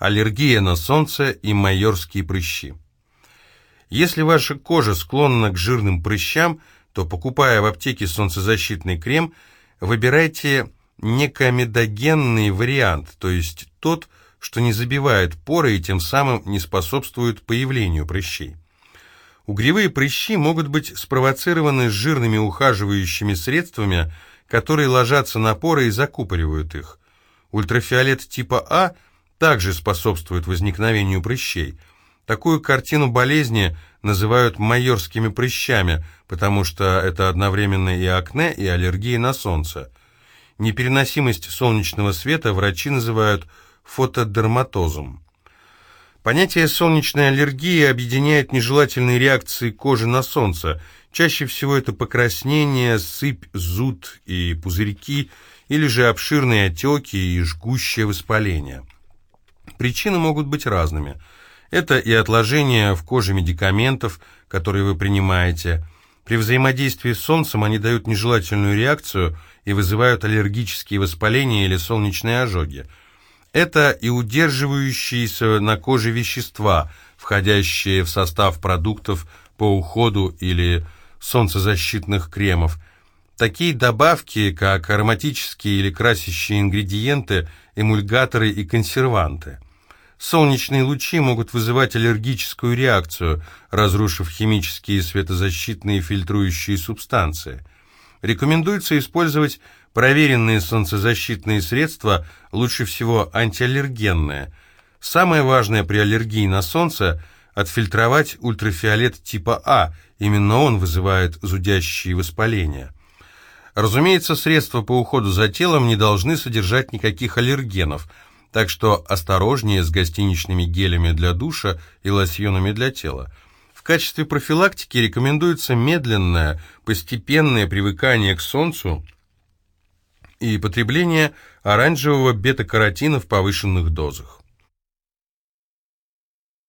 аллергия на солнце и майорские прыщи. Если ваша кожа склонна к жирным прыщам, то, покупая в аптеке солнцезащитный крем, выбирайте некомедогенный вариант, то есть тот, что не забивает поры и тем самым не способствует появлению прыщей. Угревые прыщи могут быть спровоцированы жирными ухаживающими средствами, которые ложатся на поры и закупоривают их. Ультрафиолет типа А также способствует возникновению прыщей. Такую картину болезни называют майорскими прыщами, потому что это одновременно и акне, и аллергия на солнце. Непереносимость солнечного света врачи называют фотодерматозом. Понятие солнечной аллергии объединяет нежелательные реакции кожи на солнце. Чаще всего это покраснение, сыпь, зуд и пузырьки, или же обширные отеки и жгущее воспаление. Причины могут быть разными. Это и отложение в коже медикаментов, которые вы принимаете. При взаимодействии с солнцем они дают нежелательную реакцию и вызывают аллергические воспаления или солнечные ожоги. Это и удерживающиеся на коже вещества, входящие в состав продуктов по уходу или солнцезащитных кремов. Такие добавки, как ароматические или красящие ингредиенты, эмульгаторы и консерванты. Солнечные лучи могут вызывать аллергическую реакцию, разрушив химические светозащитные фильтрующие субстанции. Рекомендуется использовать Проверенные солнцезащитные средства лучше всего антиаллергенные. Самое важное при аллергии на солнце – отфильтровать ультрафиолет типа А, именно он вызывает зудящие воспаления. Разумеется, средства по уходу за телом не должны содержать никаких аллергенов, так что осторожнее с гостиничными гелями для душа и лосьонами для тела. В качестве профилактики рекомендуется медленное, постепенное привыкание к солнцу – и потребление оранжевого бета-каротина в повышенных дозах.